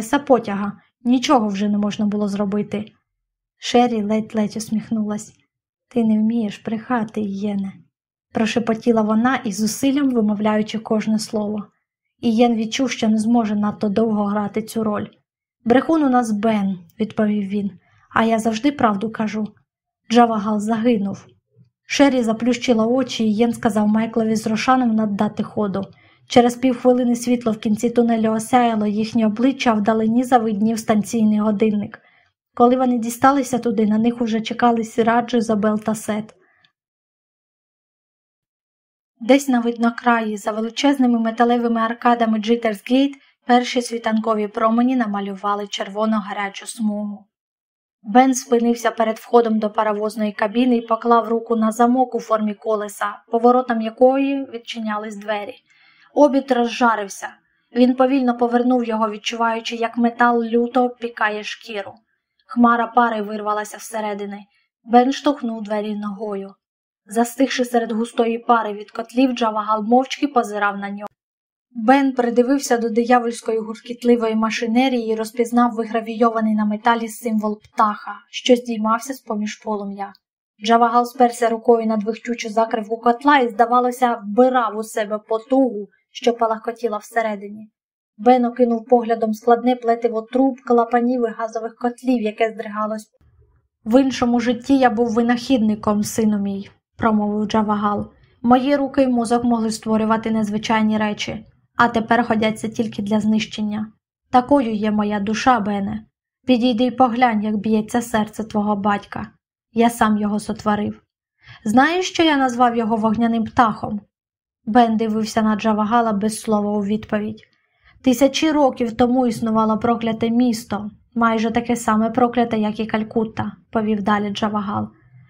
Са потяга, нічого вже не можна було зробити. Шері ледь-ледь усміхнулась. Ти не вмієш брехати, Єне, прошепотіла вона із зусиллям вимовляючи кожне слово. І Єн відчув, що не зможе надто довго грати цю роль. Брехун у нас Бен, відповів він, а я завжди правду кажу. Джавагал загинув. Шері заплющила очі, і Єн сказав Майклові з Рошаном наддати ходу. Через півхвилини світло в кінці тунелю осяяло їхні обличчя, вдалині завиднів станційний годинник. Коли вони дісталися туди, на них уже чекали Сіраджу, Забел та Сет. Десь на виднокраї, за величезними металевими аркадами Джитерсгейт, перші світанкові промені намалювали червоно гарячу смугу. Бен спинився перед входом до паровозної кабіни і поклав руку на замок у формі колеса, поворотом якої відчинялись двері. Обід розжарився. Він повільно повернув його, відчуваючи, як метал люто пікає шкіру. Хмара пари вирвалася всередини. Бен штовхнув двері ногою. Застигши серед густої пари від котлів, Джавагал мовчки позирав на нього. Бен придивився до диявольської гуркітливої машинерії і розпізнав вигравійований на металі символ птаха, що здіймався з поміж полум'я. Джавагал сперся рукою на двихтючу закривку котла і, здавалося, вбирав у себе потугу, що палахкотіла всередині. Бен окинув поглядом складне плетиво труб, клапанів і газових котлів, яке здригалось. В іншому житті я був винахідником, сину мій, промовив Джавагал. Мої руки й мозок могли створювати незвичайні речі, а тепер ходяться тільки для знищення. Такою є моя душа, Бене. Підійди й поглянь, як б'ється серце твого батька. Я сам його сотворив. Знаєш, що я назвав його вогняним птахом? Бен дивився на Джавагала без слова у відповідь. Тисячі років тому існувало прокляте місто, майже таке саме прокляте, як і Калькутта, повів далі Джавагал.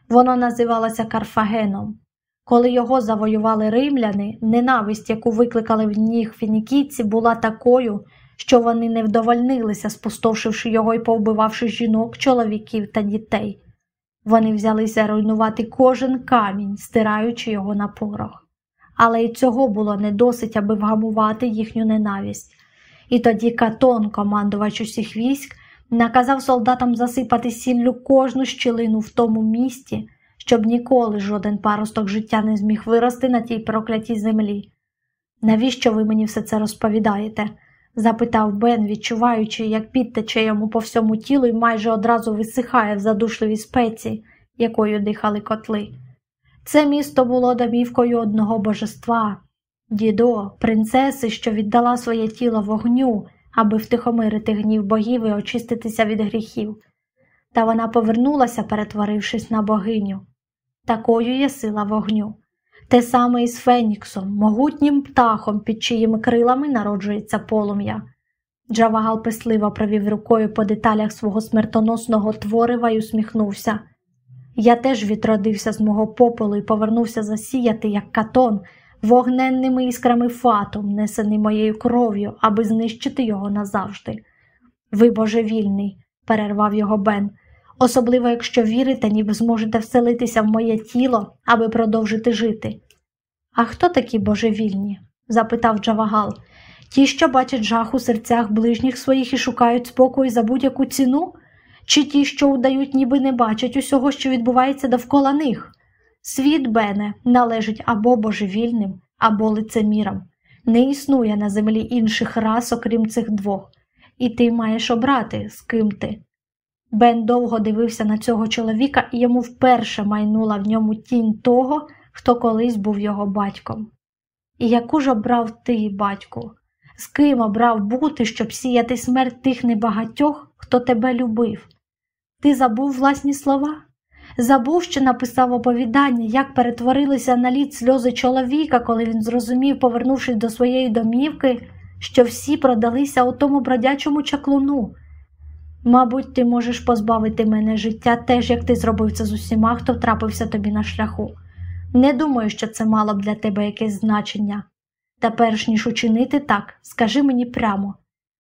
Воно називалося Карфагеном. Коли його завоювали римляни, ненависть, яку викликали в них фінікійці, була такою, що вони не вдовольнилися, спустошивши його і повбивавши жінок, чоловіків та дітей. Вони взялися руйнувати кожен камінь, стираючи його на порох. Але й цього було не досить, аби вгамувати їхню ненависть. І тоді Катон, командувач усіх військ, наказав солдатам засипати сіллю кожну щілину в тому місті, щоб ніколи жоден паросток життя не зміг вирости на тій проклятій землі. Навіщо ви мені все це розповідаєте? запитав Бен, відчуваючи, як підтече йому по всьому тілу і майже одразу висихає в задушливій спеці, якою дихали котли. Це місто було домівкою одного божества, дідо, принцеси, що віддала своє тіло вогню, аби втихомирити гнів богів і очиститися від гріхів. Та вона повернулася, перетворившись на богиню. Такою є сила вогню. Те саме і з Феніксом, могутнім птахом, під чиїми крилами народжується полум'я. Джавагал писливо провів рукою по деталях свого смертоносного творива і усміхнувся. Я теж відродився з мого попелу і повернувся засіяти, як катон, вогненними іскрами фатом, несений моєю кров'ю, аби знищити його назавжди. Ви божевільний, перервав його Бен, особливо якщо вірите, ніби зможете вселитися в моє тіло, аби продовжити жити. А хто такі божевільні? запитав Джавагал. Ті, що бачать жах у серцях ближніх своїх і шукають спокою за будь-яку ціну, чи ті, що удають, ніби не бачать усього, що відбувається довкола них. Світ, Бене, належить або божевільним, або лицемірам. Не існує на землі інших рас, окрім цих двох, і ти маєш обрати, з ким ти. Бен довго дивився на цього чоловіка, і йому вперше майнула в ньому тінь того, хто колись був його батьком. І яку ж обрав ти, батьку? З ким обрав бути, щоб сіяти смерть тих небагатьох, хто тебе любив? Ти забув власні слова? Забув, що написав оповідання, як перетворилися на лід сльози чоловіка, коли він зрозумів, повернувшись до своєї домівки, що всі продалися у тому бродячому чаклуну. Мабуть, ти можеш позбавити мене життя теж, як ти зробив це з усіма, хто трапився тобі на шляху. Не думаю, що це мало б для тебе якесь значення. Та перш ніж учинити так, скажи мені прямо,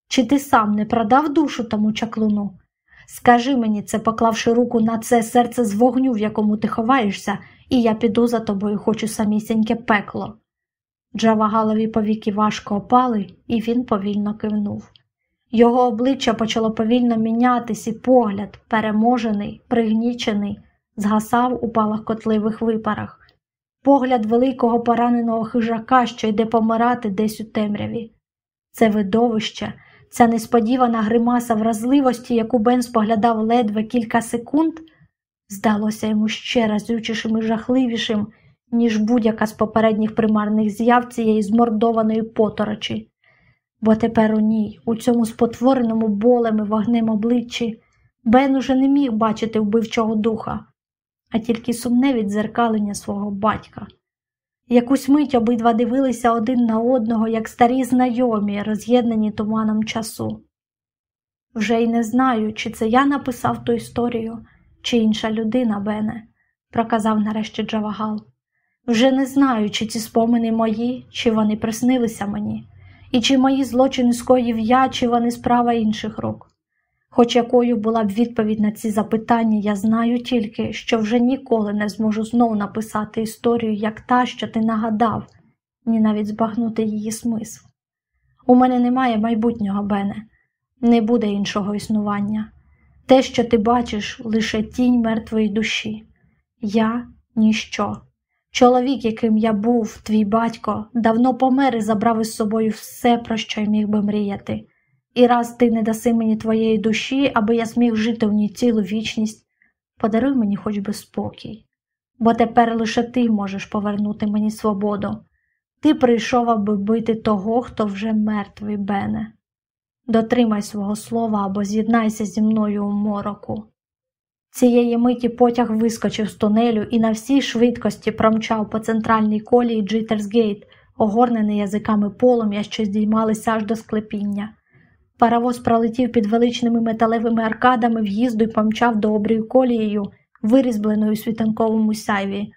чи ти сам не продав душу тому чаклуну? Скажи мені це, поклавши руку на це серце з вогню, в якому ти ховаєшся, і я піду за тобою, хочу самісіньке пекло. Джавагалові повіки важко опали, і він повільно кивнув. Його обличчя почало повільно мінятись, і погляд, переможений, пригнічений, згасав у палахкотливих випарах, погляд великого пораненого хижака, що йде помирати десь у темряві. Це видовище, ця несподівана гримаса вразливості, яку Бен споглядав ледве кілька секунд, здалося йому ще разючішим і жахливішим, ніж будь-яка з попередніх примарних з'яв цієї змордованої поторочі. Бо тепер у ній, у цьому спотвореному болем і вогнем обличчі, Бен уже не міг бачити вбивчого духа, а тільки сумне відзеркалення свого батька. Якусь мить обидва дивилися один на одного, як старі знайомі, роз'єднані туманом часу. Вже й не знаю, чи це я написав ту історію, чи інша людина, Бене, проказав нарешті Джавагал. Вже не знаю, чи ці спомини мої, чи вони приснилися мені, і чи мої злочини скоїв я, чи вони справа інших рук. Хоч якою була б відповідь на ці запитання, я знаю тільки, що вже ніколи не зможу знову написати історію, як та, що ти нагадав, ні навіть збагнути її смисл. У мене немає майбутнього, Бене, не буде іншого існування. Те, що ти бачиш, лише тінь мертвої душі. Я ніщо. Чоловік, яким я був, твій батько, давно помер і забрав із собою все, про що й міг би мріяти. І раз ти не даси мені твоєї душі, аби я зміг жити в ній цілу вічність, подаруй мені хоч би спокій, бо тепер лише ти можеш повернути мені свободу. Ти прийшов, аби бити того, хто вже мертвий, Бене. Дотримай свого слова або з'єднайся зі мною у мороку. Цієї миті потяг вискочив з тунелю і на всій швидкості промчав по центральній колії Джитерсгейт, огорнений язиками полум'я, що здіймалися аж до склепіння. Паровоз пролетів під величними металевими аркадами в'їзду і помчав до колією, вирізбленою у світанковому сяйві.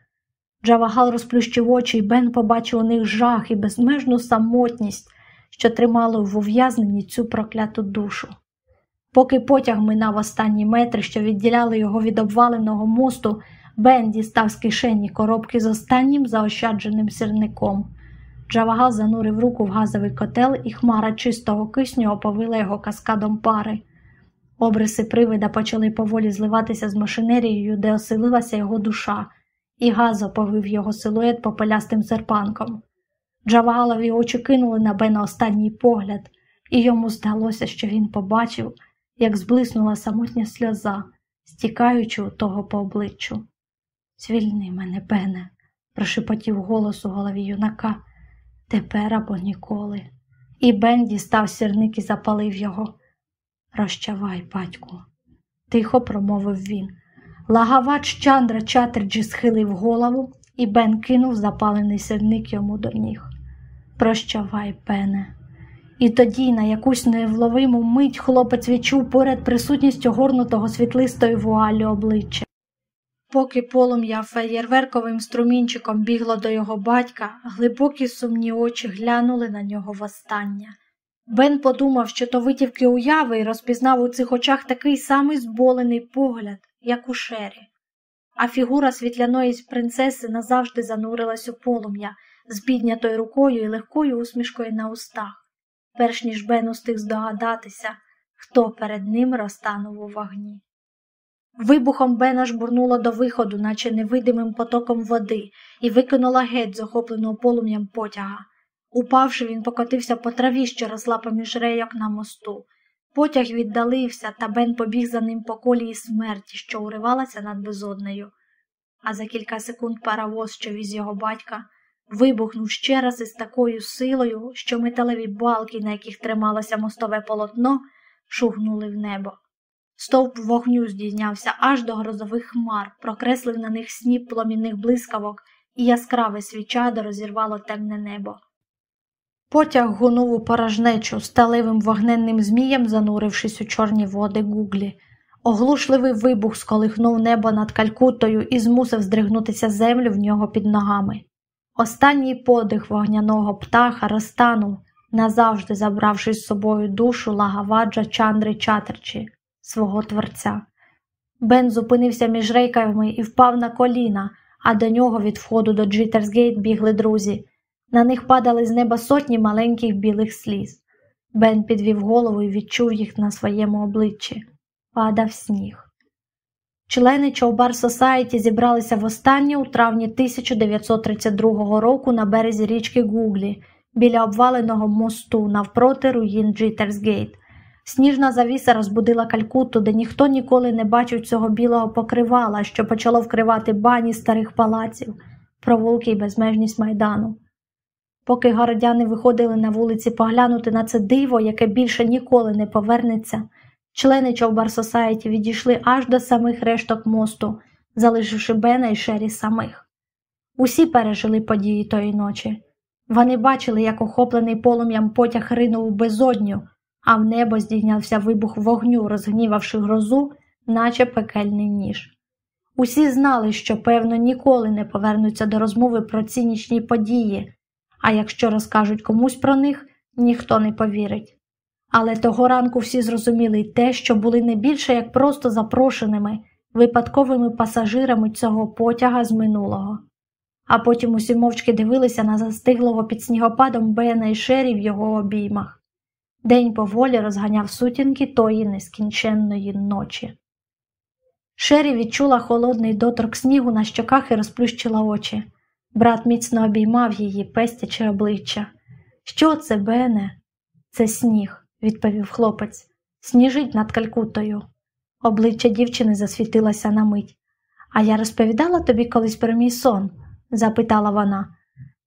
Джавагал розплющив очі, і Бен побачив у них жах і безмежну самотність, що тримали в ув'язненні цю прокляту душу. Поки потяг минав останні метри, що відділяли його від обваленого мосту, Бен дістав з кишені коробки з останнім заощадженим сірником. Джавагал занурив руку в газовий котел, і хмара чистого кисню оповила його каскадом пари. Обриси привида почали поволі зливатися з машинерією, де оселилася його душа, і газ оповив його силует попелястим серпанком. Джавагалові очі кинули на Бена останній погляд, і йому здалося, що він побачив, як зблиснула самотня сльоза, стікаючи у того по обличчю. Звільни мене, Бене, прошепотів голос у голові юнака. Тепер або ніколи. І Бен дістав сірник і запалив його. Прощавай, батьку, тихо промовив він. Лагавадж Чандра Чатерджі схилив голову, і Бен кинув запалений сірник йому до ніг. Прощавай, Бене. І тоді, на якусь невловиму мить, хлопець відчув поряд присутність огорнутого світлистої вуалі обличчя. Поки полум'я феєрверковим струмінчиком бігло до його батька, глибокі сумні очі глянули на нього востаннє. Бен подумав, що то витівки уяви і розпізнав у цих очах такий самий зболений погляд, як у шері. А фігура світляної принцеси назавжди занурилась у полум'я з піднятою рукою і легкою усмішкою на устах, перш ніж Бен устиг здогадатися, хто перед ним розтанув у вогні. Вибухом Бена жбурнуло до виходу, наче невидимим потоком води, і викинула геть з охопленого полум'ям потяга. Упавши, він покотився по траві, що росла поміж рейок на мосту. Потяг віддалився, та Бен побіг за ним по колії смерті, що уривалася над безоднею. А за кілька секунд паровоз, що віз його батька, вибухнув ще раз із такою силою, що металеві балки, на яких трималося мостове полотно, шугнули в небо. Стовп вогню здійнявся аж до грозових хмар, прокреслив на них сніп пломінних блискавок, і яскраве свічадо розірвало темне небо. Потяг гунув у порожнечу, сталевим вогненним змієм, занурившись у чорні води гуглі. Оглушливий вибух сколихнув небо над калькутою і змусив здригнутися землю в нього під ногами. Останній подих вогняного птаха розтанув, назавжди забравши з собою душу лагаваджа Чандри Чатерчі свого творця. Бен зупинився між рейками і впав на коліна, а до нього від входу до Джитерсгейт бігли друзі. На них падали з неба сотні маленьких білих сліз. Бен підвів голову і відчув їх на своєму обличчі. Падав сніг. Члени Човбар Сосаєті зібралися востаннє у травні 1932 року на березі річки Гуглі біля обваленого мосту навпроти руїн Джитерсгейт. Сніжна завіса розбудила калькуту, де ніхто ніколи не бачив цього білого покривала, що почало вкривати бані старих палаців, провулки й безмежність майдану. Поки городяни виходили на вулиці поглянути на це диво, яке більше ніколи не повернеться, члени Човбар Сосаєті відійшли аж до самих решток мосту, залишивши Бена і Шері самих. Усі пережили події тої ночі. Вони бачили, як охоплений полум'ям потяг ринув у безодню, а в небо здійнявся вибух вогню, розгнівавши грозу, наче пекельний ніж. Усі знали, що, певно, ніколи не повернуться до розмови про цінічні події, а якщо розкажуть комусь про них, ніхто не повірить. Але того ранку всі зрозуміли те, що були не більше як просто запрошеними, випадковими пасажирами цього потяга з минулого. А потім усі мовчки дивилися на застиглого під снігопадом Бена і Шері в його обіймах. День поволі розганяв сутінки тої нескінченної ночі. Шері відчула холодний доторк снігу на щоках і розплющила очі. Брат міцно обіймав її, пестячи обличчя. Що це, Бене? Це сніг, відповів хлопець. Сніжить над калькутою. Обличчя дівчини засвітилося на мить. А я розповідала тобі колись про мій сон? запитала вона.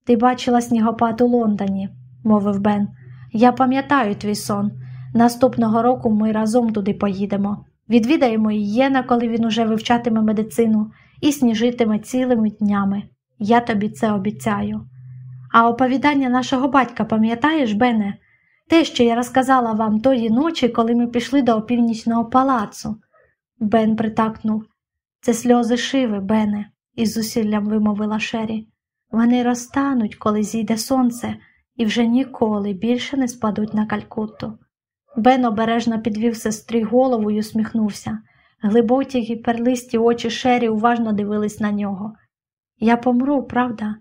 Ти бачила снігопад у Лондоні, мовив Бен. Я пам'ятаю твій сон. Наступного року ми разом туди поїдемо. Відвідаємо Ієна, коли він уже вивчатиме медицину, і сніжитиме цілими днями. Я тобі це обіцяю. А оповідання нашого батька, пам'ятаєш, Бене? Те, що я розказала вам тої ночі, коли ми пішли до опівнічного палацу. Бен притакнув. Це сльози шиви, Бене, із зусиллям вимовила Шері. Вони розтануть, коли зійде сонце, і вже ніколи більше не спадуть на калькутту. Бен обережно підвів сестрі голову і усміхнувся. Глибокі й перлисті очі Шері уважно дивились на нього. Я помру, правда?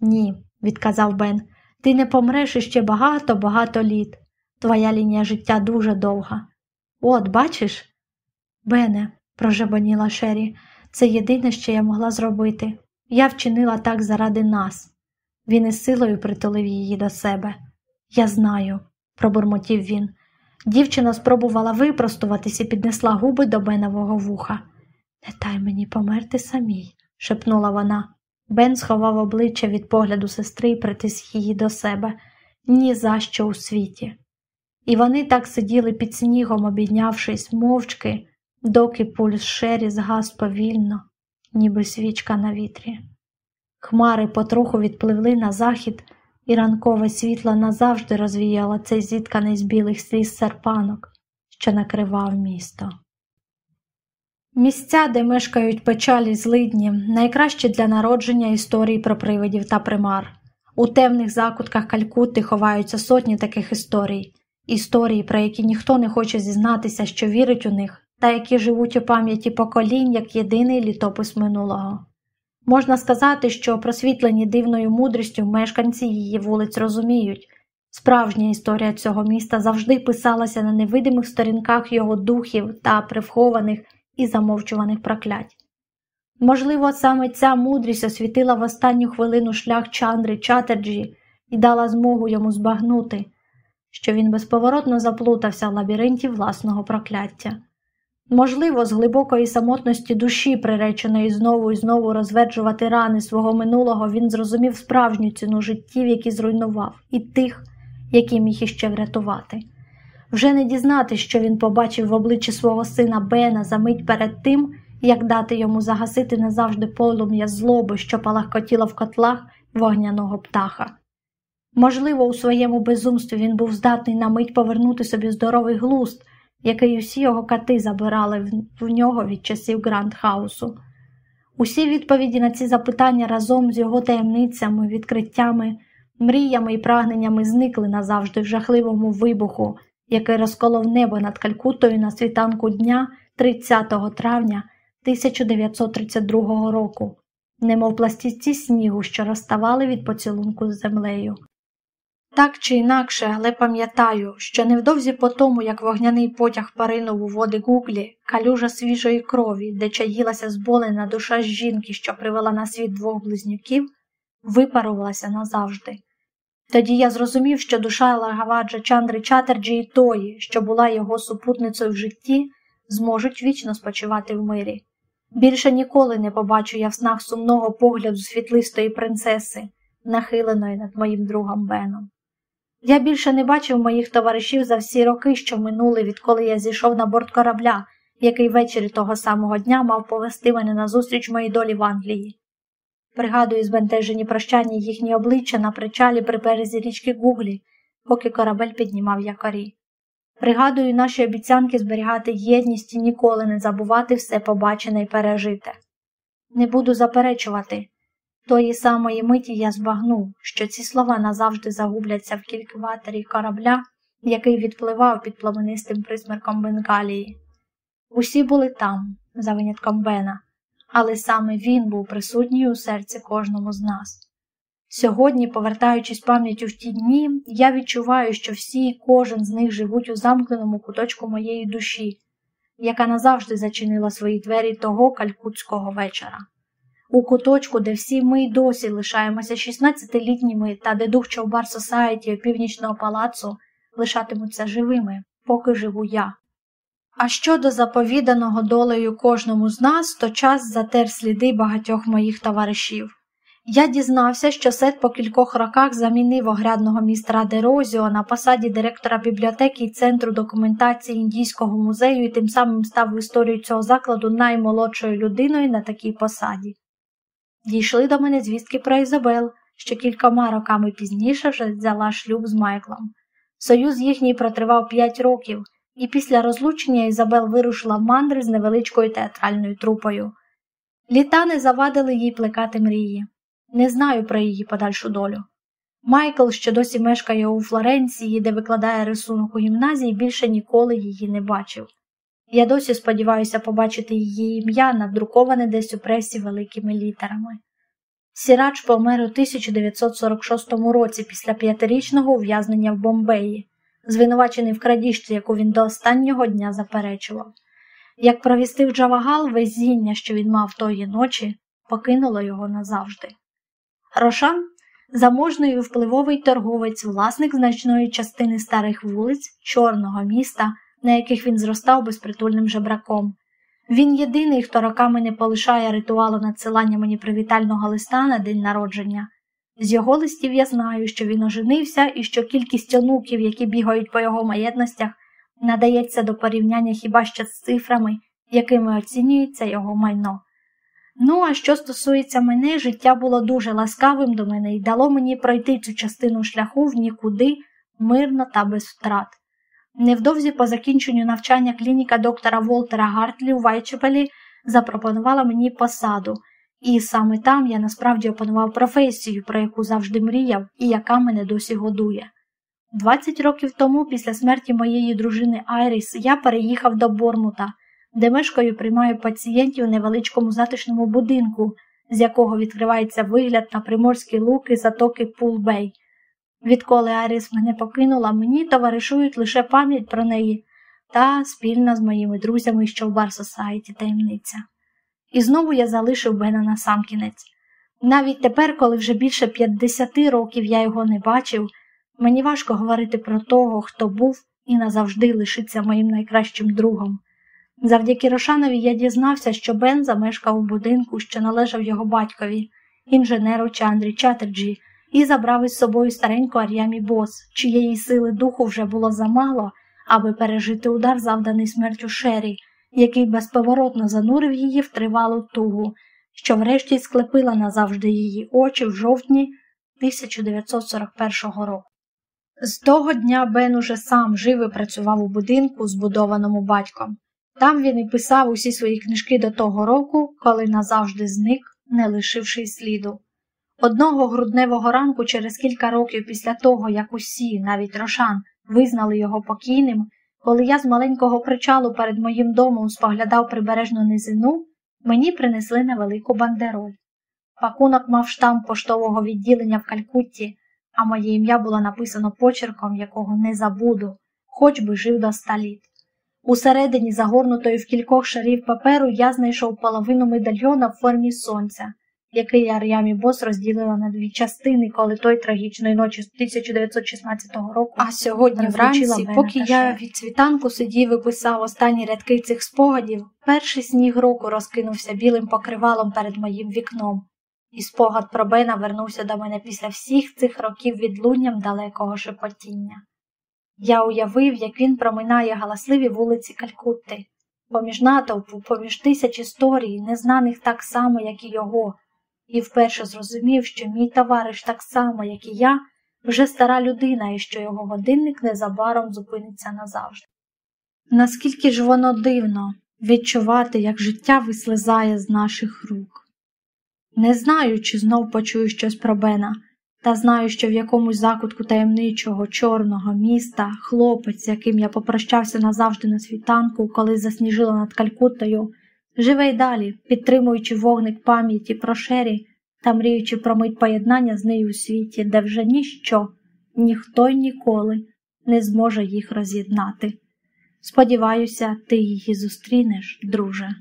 Ні, відказав Бен. Ти не помреш іще багато-багато літ. Твоя лінія життя дуже довга. От, бачиш? Бене, прожебаніла Шері, це єдине, що я могла зробити. Я вчинила так заради нас. Він із силою притулив її до себе. Я знаю, пробурмотів він. Дівчина спробувала випростуватись і піднесла губи до Бенового вуха. Не дай мені померти самій, шепнула вона. Бен сховав обличчя від погляду сестри і притис її до себе ні за що у світі. І вони так сиділи під снігом, обіднявшись мовчки, доки пульс шері згас повільно, ніби свічка на вітрі. Хмари потроху відпливли на захід, і ранкове світло назавжди розвіяло цей зітканий з білих сліз серпанок, що накривав місто. Місця, де мешкають печалі злидні, найкращі для народження історій про привидів та примар. У темних закутках Калькутти ховаються сотні таких історій, історії, про які ніхто не хоче зізнатися, що вірить у них, та які живуть у пам'яті поколінь як єдиний літопис минулого. Можна сказати, що просвітлені дивною мудрістю мешканці її вулиць розуміють. Справжня історія цього міста завжди писалася на невидимих сторінках його духів та прихованих і замовчуваних проклять. Можливо, саме ця мудрість освітила в останню хвилину шлях Чандри Чатерджі і дала змогу йому збагнути, що він безповоротно заплутався в лабіринті власного прокляття. Можливо, з глибокої самотності душі, приреченої знову і знову розверджувати рани свого минулого, він зрозумів справжню ціну життів, які зруйнував, і тих, які міг іще врятувати. Вже не дізнати, що він побачив в обличчі свого сина Бена за мить перед тим, як дати йому загасити назавжди полум'я злоби, що палахкотіла в котлах вогняного птаха. Можливо, у своєму безумстві він був здатний на мить повернути собі здоровий глузд який усі його кати забирали в нього від часів Грандхаусу. Усі відповіді на ці запитання разом з його таємницями, відкриттями, мріями і прагненнями зникли назавжди в жахливому вибуху, який розколов небо над Калькутою на світанку дня 30 травня 1932 року, немов пластівці снігу, що розставали від поцілунку з землею. Так чи інакше, але пам'ятаю, що невдовзі по тому, як вогняний потяг паринув у води Гуглі, калюжа свіжої крові, де чаїлася зболена душа жінки, що привела на світ двох близнюків, випарувалася назавжди. Тоді я зрозумів, що душа Лагаваджа Чандри Чатерджі і тої, що була його супутницею в житті, зможуть вічно спочивати в мирі. Більше ніколи не побачу я в снах сумного погляду світлистої принцеси, нахиленої над моїм другом Беном. Я більше не бачив моїх товаришів за всі роки, що минули, відколи я зійшов на борт корабля, який ввечері того самого дня мав повести мене назустріч моїй долі в Англії. Пригадую збентежені прощання їхні обличчя на причалі при березі річки Гуглі, поки корабель піднімав якорі. Пригадую наші обіцянки зберігати єдність і ніколи не забувати все побачене і пережите. Не буду заперечувати. Тої самої миті я збагнув, що ці слова назавжди загубляться в кількватері корабля, який відпливав під пламенистим присмерком Бенгалії. Усі були там, за винятком Бена, але саме він був присутній у серці кожному з нас. Сьогодні, повертаючись пам'яттю в ті дні, я відчуваю, що всі і кожен з них живуть у замкненому куточку моєї душі, яка назавжди зачинила свої двері того калькутського вечора. У куточку, де всі ми й досі лишаємося 16-літніми та де дух Човбар Сосаєті Північного палацу лишатимуться живими, поки живу я. А щодо заповіданого долею кожному з нас, то час затер сліди багатьох моїх товаришів. Я дізнався, що Сет по кількох роках замінив огрядного містера Дерозіо на посаді директора бібліотеки і центру документації індійського музею і тим самим став в історію цього закладу наймолодшою людиною на такій посаді. Дійшли до мене звістки про Ізабел, що кількома роками пізніше вже взяла шлюб з Майклом. Союз їхній протривав п'ять років, і після розлучення Ізабел вирушила в мандри з невеличкою театральною трупою. Літа не завадили їй плекати мрії. Не знаю про її подальшу долю. Майкл, що досі мешкає у Флоренції, де викладає рисунок у гімназії, більше ніколи її не бачив. Я досі сподіваюся побачити її ім'я, надруковане десь у пресі великими літерами. Сірач помер у 1946 році після п'ятирічного ув'язнення в Бомбеї, звинувачений в крадіжці, яку він до останнього дня заперечував. Як провістив Джавагал, везіння, що він мав тої ночі, покинуло його назавжди. Рошан заможний і впливовий торговець, власник значної частини старих вулиць, чорного міста, на яких він зростав безпритульним жебраком. Він єдиний, хто роками не полишає ритуалу надсилання мені привітального листа на день народження. З його листів я знаю, що він оженився і що кількість онуків, які бігають по його маєтностях, надається до порівняння хіба що з цифрами, якими оцінюється його майно. Ну, а що стосується мене, життя було дуже ласкавим до мене і дало мені пройти цю частину шляху в нікуди, мирно та без втрат. Невдовзі по закінченню навчання клініка доктора Волтера Гартлі у Вайчепелі запропонувала мені посаду, і саме там я насправді опанував професію, про яку завжди мріяв і яка мене досі годує. Двадцять років тому, після смерті моєї дружини Айріс, я переїхав до Бормута де мешкаю приймаю пацієнтів у невеличкому затишному будинку, з якого відкривається вигляд на приморські луки затоки Пулбей. Відколи Аріс мене покинула, мені товаришують лише пам'ять про неї та спільна з моїми друзями що в Бар Сосайті таємниця. І знову я залишив Бена на самкінець. Навіть тепер, коли вже більше 50 років я його не бачив, мені важко говорити про того, хто був і назавжди лишиться моїм найкращим другом. Завдяки Рошанові я дізнався, що Бен замешкав у будинку, що належав його батькові, інженеру Чандрі Чатерджі, і забрав із собою стареньку Ар'ямі Бос, чиєї сили духу вже було замало, аби пережити удар, завданий смертю Шері, який безповоротно занурив її в тривалу тугу, що врешті склепила назавжди її очі в жовтні 1941 року. З того дня Бен уже сам жив і працював у будинку, збудованому батьком. Там він і писав усі свої книжки до того року, коли назавжди зник, не лишивши сліду. Одного грудневого ранку, через кілька років після того, як усі, навіть Рошан, визнали його покійним, коли я з маленького причалу перед моїм домом споглядав прибережну низину, мені принесли невелику бандероль. Пакунок мав штамп поштового відділення в Калькутті, а моє ім'я було написано почерком, якого не забуду, хоч би жив до ста літ. Усередині, загорнутої в кількох шарів паперу, я знайшов половину медальйона в формі сонця, який Ар'ямі Бос розділила на дві частини, коли той трагічної ночі з 1916 року. А сьогодні вранці, поки я від світанку сидів і писав останні рядки цих спогадів, перший сніг року розкинувся білим покривалом перед моїм вікном, і спогад про Бена вернувся до мене після всіх цих років відлунням далекого шепотіння. Я уявив, як він проминає галасливі вулиці Калькутти, поміж натовпу, поміж тисяч історій, незнаних так само, як і його, і вперше зрозумів, що мій товариш так само, як і я, вже стара людина і що його годинник незабаром зупиниться назавжди. Наскільки ж воно дивно відчувати, як життя вислизає з наших рук. Не знаю, чи знов почую щось про Бена, та знаю, що в якомусь закутку таємничого, чорного міста хлопець, яким я попрощався назавжди на світанку, коли засніжило над Калькуттою, живе й далі, підтримуючи вогник пам'яті про шері та мріючи про мить поєднання з нею у світі, де вже ніщо, ніхто й ніколи не зможе їх роз'єднати. Сподіваюся, ти її зустрінеш, друже.